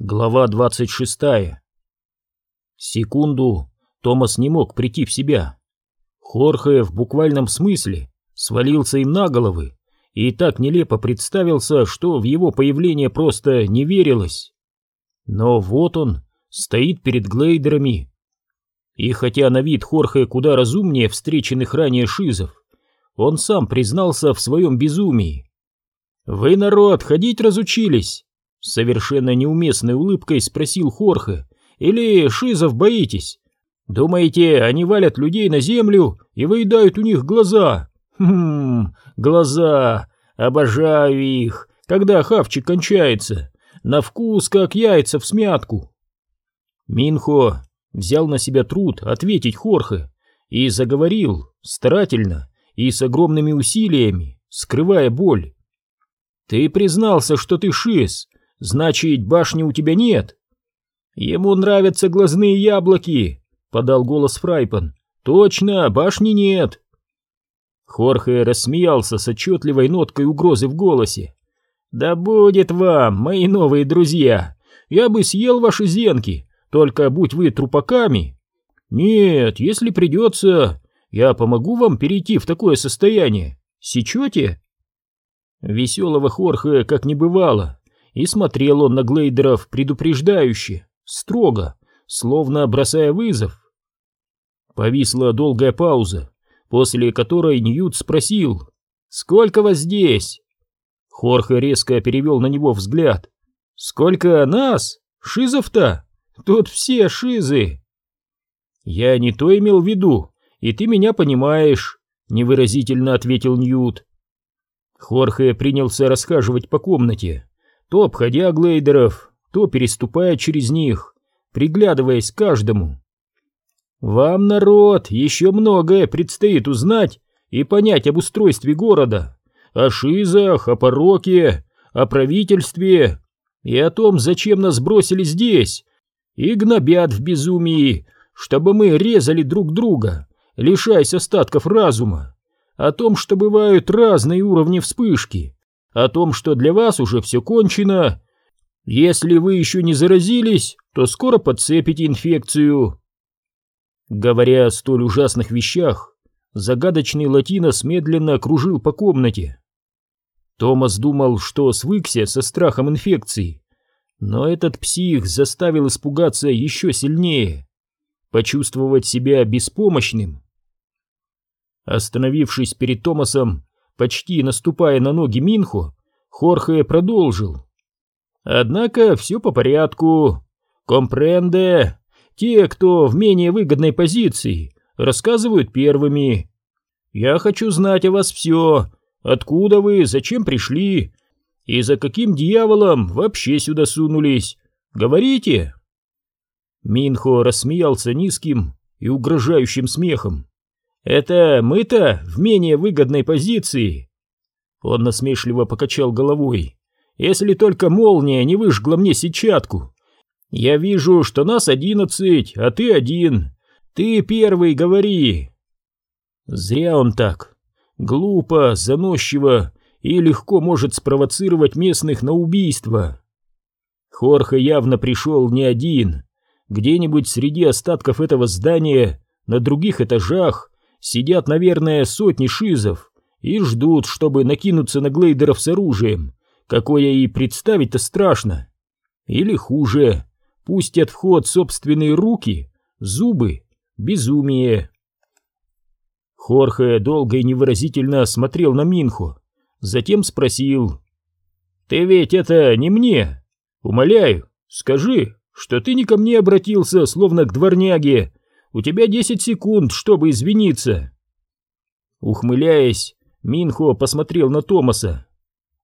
Глава 26 Секунду Томас не мог прийти в себя. Хорхе в буквальном смысле свалился им на головы и так нелепо представился, что в его появление просто не верилось. Но вот он стоит перед глейдерами. И хотя на вид Хорхе куда разумнее встреченных ранее шизов, он сам признался в своем безумии. «Вы, народ, ходить разучились!» Совершенно неуместной улыбкой спросил Хорхе. «Или шизов боитесь? Думаете, они валят людей на землю и выедают у них глаза? Хм, глаза! Обожаю их, когда хавчик кончается. На вкус, как яйца в смятку!» Минхо взял на себя труд ответить Хорхе и заговорил старательно и с огромными усилиями, скрывая боль. «Ты признался, что ты шиз, Значит, башни у тебя нет? Ему нравятся глазные яблоки, подал голос Фрайпан. Точно, башни нет. Хорхе рассмеялся с отчетливой ноткой угрозы в голосе. «Да будет вам, мои новые друзья! Я бы съел ваши зенки, только будь вы трупаками! Нет, если придется, я помогу вам перейти в такое состояние. Сечете?» Веселого Хорхе как не бывало и смотрел он на Глейдеров предупреждающе, строго, словно бросая вызов. Повисла долгая пауза, после которой Ньют спросил «Сколько вас здесь?» Хорхе резко перевел на него взгляд. «Сколько нас? Шизов-то? Тут все шизы!» «Я не то имел в виду, и ты меня понимаешь», — невыразительно ответил Ньют. Хорхе принялся расхаживать по комнате, то обходя глейдеров, то переступая через них, приглядываясь к каждому. «Вам, народ, еще многое предстоит узнать и понять об устройстве города, о шизах, о пороке, о правительстве и о том, зачем нас бросили здесь и гнобят в безумии, чтобы мы резали друг друга, лишаясь остатков разума, о том, что бывают разные уровни вспышки, о том, что для вас уже все кончено. Если вы еще не заразились, то скоро подцепите инфекцию. Говоря о столь ужасных вещах, загадочный латинос медленно окружил по комнате. Томас думал, что свыкся со страхом инфекции, но этот псих заставил испугаться еще сильнее, почувствовать себя беспомощным. Остановившись перед Томасом, почти наступая на ноги Минху, Хорхе продолжил. Однако все по порядку. Компренде. Те, кто в менее выгодной позиции, рассказывают первыми. Я хочу знать о вас все. Откуда вы, зачем пришли? И за каким дьяволом вообще сюда сунулись? Говорите. Минхо рассмеялся низким и угрожающим смехом. Это мы-то в менее выгодной позиции. Он насмешливо покачал головой. Если только молния не выжгла мне сетчатку. Я вижу, что нас одиннадцать, а ты один. Ты первый говори. Зря он так. Глупо, заносчиво и легко может спровоцировать местных на убийство. Хорхе явно пришел не один. Где-нибудь среди остатков этого здания, на других этажах, Сидят, наверное, сотни шизов и ждут, чтобы накинуться на глейдеров с оружием, какое и представить-то страшно. Или хуже, пустят в ход собственные руки, зубы, безумие. Хорхе долго и невыразительно смотрел на Минху, затем спросил. «Ты ведь это не мне? Умоляю, скажи, что ты не ко мне обратился, словно к дворняге, у тебя десять секунд, чтобы извиниться. Ухмыляясь, Минхо посмотрел на Томаса.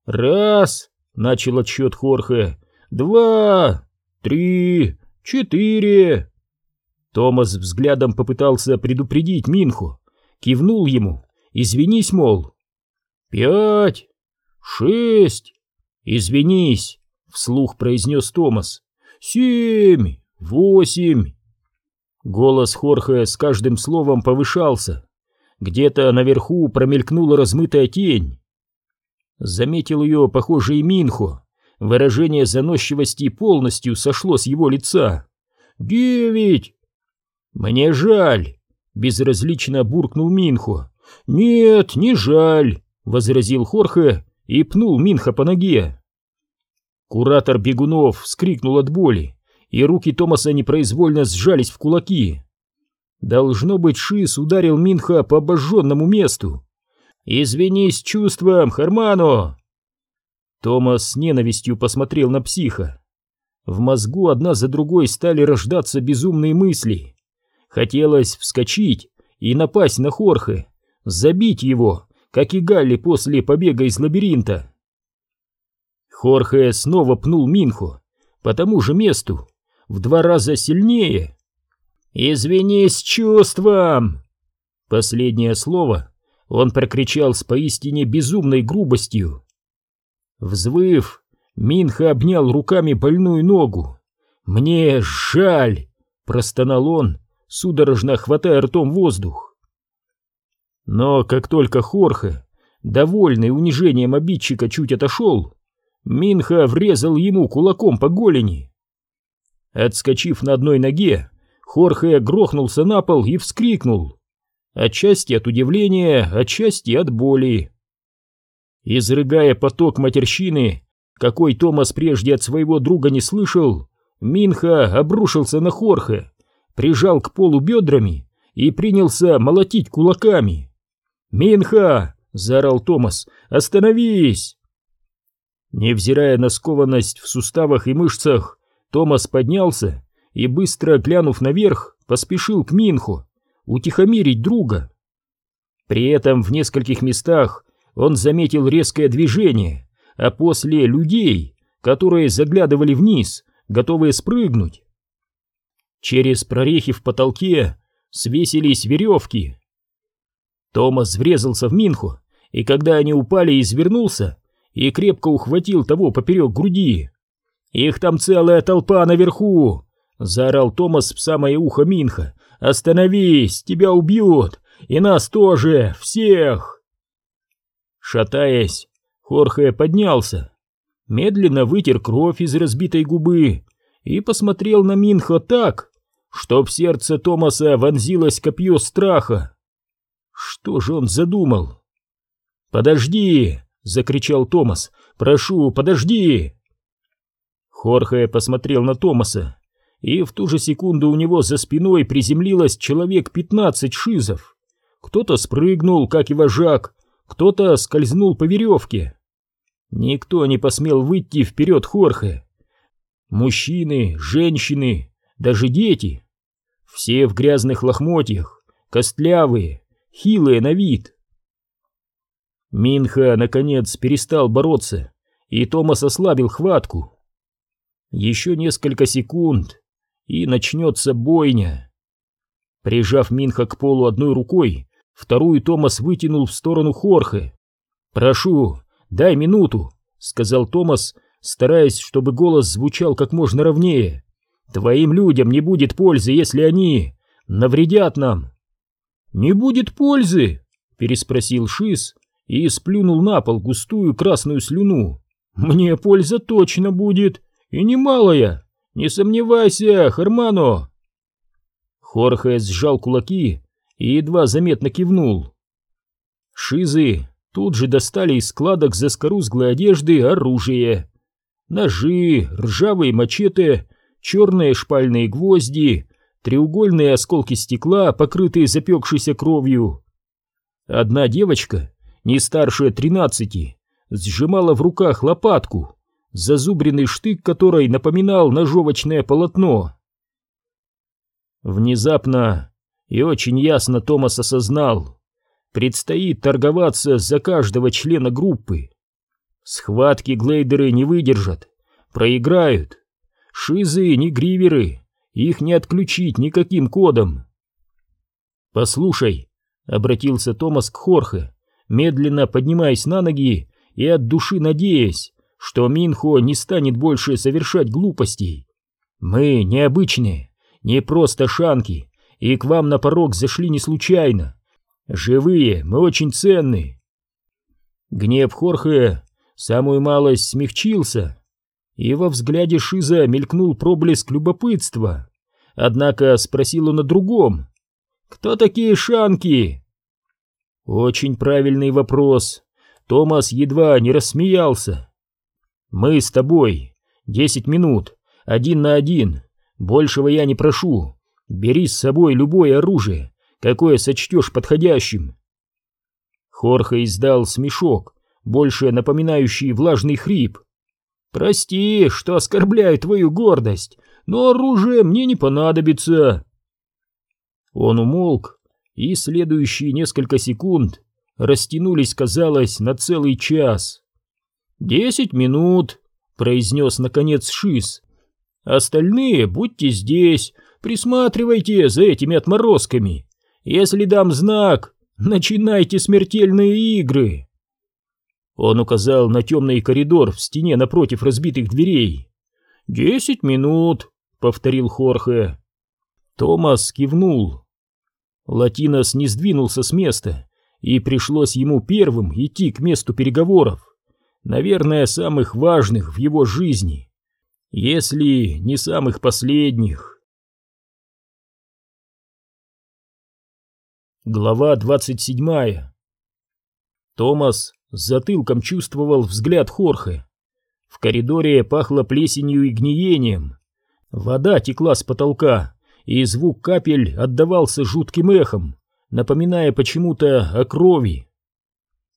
Раз, начал отсчет Хорхе. Два, три, четыре. Томас взглядом попытался предупредить Минху, кивнул ему. Извинись, мол. Пять, шесть. Извинись, вслух произнес Томас. Семь, восемь. Голос Хорхе с каждым словом повышался. Где-то наверху промелькнула размытая тень. Заметил ее, похоже, и Минхо, выражение заносчивости полностью сошло с его лица. «Девять!» «Мне жаль!» — безразлично буркнул Минхо. «Нет, не жаль!» — возразил Хорхе и пнул Минха по ноге. Куратор Бегунов вскрикнул от боли, и руки Томаса непроизвольно сжались в кулаки. Должно быть, Шис ударил Минха по обожженному месту. «Извинись чувством, Хармано!» Томас с ненавистью посмотрел на психа. В мозгу одна за другой стали рождаться безумные мысли. Хотелось вскочить и напасть на Хорхе, забить его, как и Галли после побега из лабиринта. Хорхе снова пнул Минху по тому же месту, в два раза сильнее. «Извинись чувством!» Последнее слово он прокричал с поистине безумной грубостью. Взвыв, Минха обнял руками больную ногу. «Мне жаль!» — простонал он, судорожно хватая ртом воздух. Но как только Хорхе, довольный унижением обидчика, чуть отошел, Минха врезал ему кулаком по голени. Отскочив на одной ноге, Хорхе грохнулся на пол и вскрикнул. Отчасти от удивления, отчасти от боли. Изрыгая поток матерщины, какой Томас прежде от своего друга не слышал, Минха обрушился на Хорхе, прижал к полу бедрами и принялся молотить кулаками. «Минха!» — заорал Томас. «Остановись!» Невзирая на скованность в суставах и мышцах, Томас поднялся и, быстро глянув наверх, поспешил к Минху, утихомирить друга. При этом в нескольких местах он заметил резкое движение, а после людей, которые заглядывали вниз, готовые спрыгнуть. Через прорехи в потолке свесились веревки. Томас врезался в Минху, и когда они упали, извернулся и крепко ухватил того поперек груди. «Их там целая толпа наверху!» — заорал Томас в самое ухо Минха. «Остановись! Тебя убьют! И нас тоже! Всех!» Шатаясь, Хорхе поднялся, медленно вытер кровь из разбитой губы и посмотрел на Минха так, что в сердце Томаса вонзилось копье страха. Что же он задумал? «Подожди!» — закричал Томас. «Прошу, подожди!» Хорхе посмотрел на Томаса, и в ту же секунду у него за спиной приземлилось человек пятнадцать шизов. Кто-то спрыгнул, как и вожак, кто-то скользнул по веревке. Никто не посмел выйти вперед Хорхе. Мужчины, женщины, даже дети. Все в грязных лохмотьях, костлявые, хилые на вид. Минха, наконец, перестал бороться, и Томас ослабил хватку. Еще несколько секунд, и начнется бойня. Прижав Минха к полу одной рукой, вторую Томас вытянул в сторону Хорхе. «Прошу, дай минуту», — сказал Томас, стараясь, чтобы голос звучал как можно ровнее. «Твоим людям не будет пользы, если они навредят нам». «Не будет пользы?» — переспросил Шиз и сплюнул на пол густую красную слюну. «Мне польза точно будет!» И немалая, не сомневайся, Хермано. Хорхе сжал кулаки и едва заметно кивнул. Шизы тут же достали из складок заскорузглой одежды оружие. Ножи, ржавые мачете, черные шпальные гвозди, треугольные осколки стекла, покрытые запекшейся кровью. Одна девочка, не старше тринадцати, сжимала в руках лопатку, зазубренный штык которой напоминал ножовочное полотно. Внезапно и очень ясно Томас осознал, предстоит торговаться за каждого члена группы. Схватки глейдеры не выдержат, проиграют. Шизы не гриверы, их не отключить никаким кодом. «Послушай», — обратился Томас к Хорхе, медленно поднимаясь на ноги и от души надеясь, что Минхо не станет больше совершать глупостей. Мы необычные, не просто шанки, и к вам на порог зашли не случайно. Живые, мы очень ценны. Гнев Хорхе самую малость смягчился. и во взгляде Шиза мелькнул проблеск любопытства. Однако спросил он о другом. «Кто такие шанки?» Очень правильный вопрос. Томас едва не рассмеялся. «Мы с тобой. Десять минут. Один на один. Большего я не прошу. Бери с собой любое оружие, какое сочтешь подходящим». Хорхе издал смешок, больше напоминающий влажный хрип. «Прости, что оскорбляю твою гордость, но оружие мне не понадобится». Он умолк, и следующие несколько секунд растянулись, казалось, на целый час. «Десять минут», — произнес наконец Шиз. «Остальные будьте здесь, присматривайте за этими отморозками. Если дам знак, начинайте смертельные игры». Он указал на темный коридор в стене напротив разбитых дверей. «Десять минут», — повторил Хорхе. Томас кивнул. Латинос не сдвинулся с места, и пришлось ему первым идти к месту переговоров, наверное, самых важных в его жизни, если не самых последних. Глава двадцать седьмая. Томас с затылком чувствовал взгляд Хорхе. В коридоре пахло плесенью и гниением. Вода текла с потолка, и звук капель отдавался жутким эхом, напоминая почему-то о крови.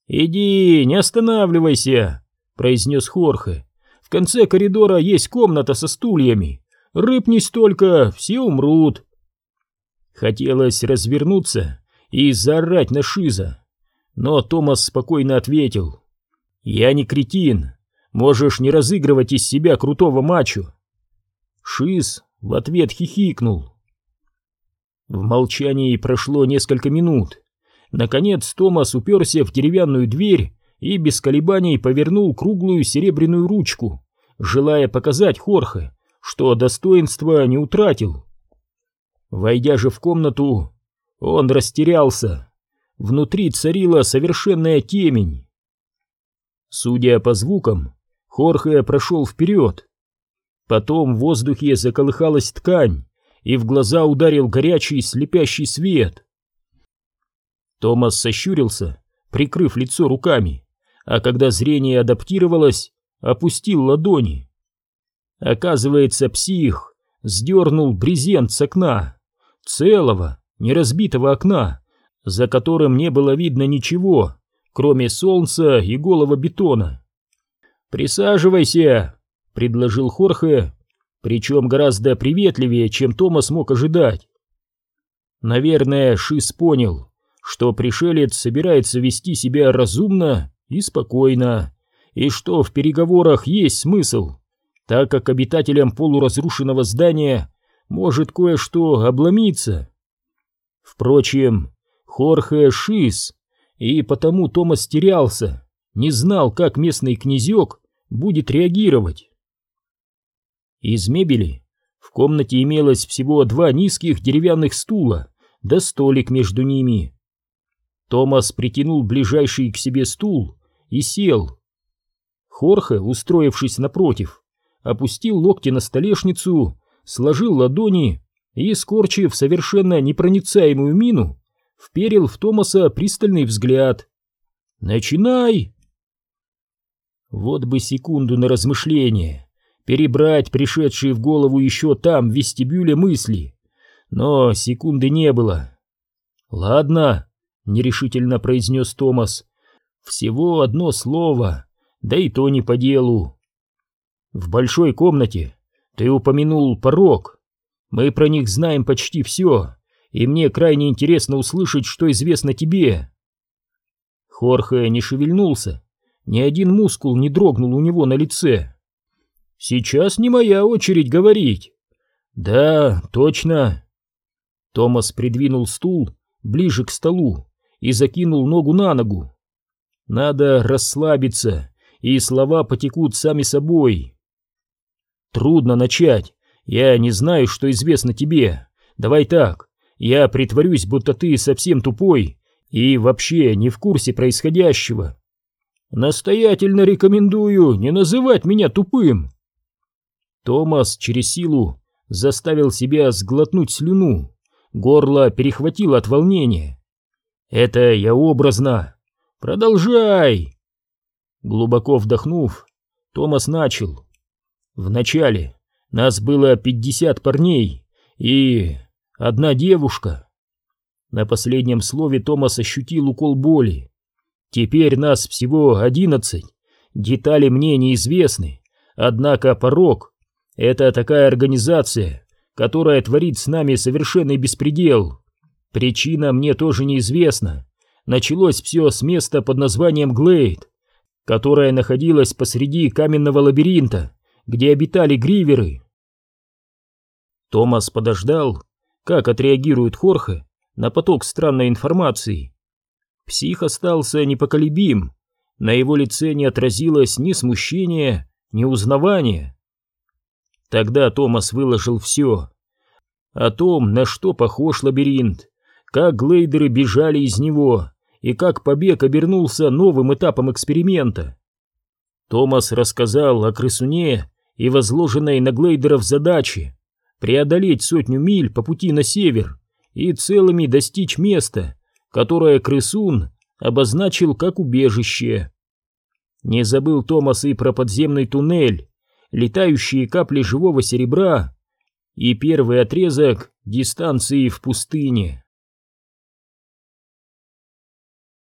«Иди, не останавливайся», — произнес Хорхе. «В конце коридора есть комната со стульями. Рыпнись только, все умрут». Хотелось развернуться и заорать на Шиза, но Томас спокойно ответил. «Я не кретин. Можешь не разыгрывать из себя крутого мачо». Шиз в ответ хихикнул. В молчании прошло несколько минут. Наконец Томас уперся в деревянную дверь и без колебаний повернул круглую серебряную ручку, желая показать Хорхе, что достоинства не утратил. Войдя же в комнату, он растерялся. Внутри царила совершенная темень. Судя по звукам, Хорхе прошел вперед. Потом в воздухе заколыхалась ткань, и в глаза ударил горячий слепящий свет. Томас сощурился, прикрыв лицо руками, а когда зрение адаптировалось, опустил ладони. Оказывается, псих сдернул брезент с окна, целого, неразбитого окна, за которым не было видно ничего, кроме солнца и голого бетона. «Присаживайся», — предложил Хорхе, причем гораздо приветливее, чем Томас мог ожидать. Наверное, Шис понял, что пришелец собирается вести себя разумно и спокойно, и что в переговорах есть смысл, так как обитателям полуразрушенного здания может кое-что обломиться. Впрочем, Хорхе Шис, и потому Томас терялся, не знал, как местный князек будет реагировать. Из мебели в комнате имелось всего два низких деревянных стула, да столик между ними. Томас притянул ближайший к себе стул и сел. Хорхе, устроившись напротив, опустил локти на столешницу, сложил ладони и, скорчив совершенно непроницаемую мину, вперил в Томаса пристальный взгляд. «Начинай!» Вот бы секунду на размышление, перебрать пришедшие в голову еще там, в вестибюле, мысли. Но секунды не было. «Ладно», — нерешительно произнес Томас, — «всего одно слово, да и то не по делу. В большой комнате ты упомянул порог. Мы про них знаем почти все, и мне крайне интересно услышать, что известно тебе». Хорхе не шевельнулся, ни один мускул не дрогнул у него на лице. «Сейчас не моя очередь говорить». «Да, точно». Томас придвинул стул ближе к столу и закинул ногу на ногу. «Надо расслабиться, и слова потекут сами собой». «Трудно начать. Я не знаю, что известно тебе. Давай так, я притворюсь, будто ты совсем тупой и вообще не в курсе происходящего. Настоятельно рекомендую не называть меня тупым. Томас через силу заставил себя сглотнуть слюну, горло перехватило от волнения. «Это я образно! Продолжай!» Глубоко вдохнув, Томас начал. «Вначале нас было пятьдесят парней и одна девушка». На последнем слове Томас ощутил укол боли. «Теперь нас всего одиннадцать, детали мне неизвестны, однако порог это такая организация, которая творит с нами совершенный беспредел. Причина мне тоже неизвестна. Началось все с места под названием Глейд, которое находилось посреди каменного лабиринта, где обитали гриверы. Томас подождал, как отреагирует Хорхе на поток странной информации. Псих остался непоколебим, на его лице не отразилось ни смущения, ни узнавания. Тогда Томас выложил все. О том, на что похож лабиринт, как глейдеры бежали из него и как побег обернулся новым этапом эксперимента. Томас рассказал о крысуне и возложенной на глейдеров задаче преодолеть сотню миль по пути на север и целыми достичь места, которое крысун обозначил как убежище. Не забыл Томас и про подземный туннель, летающие капли живого серебра и первый отрезок дистанции в пустыне.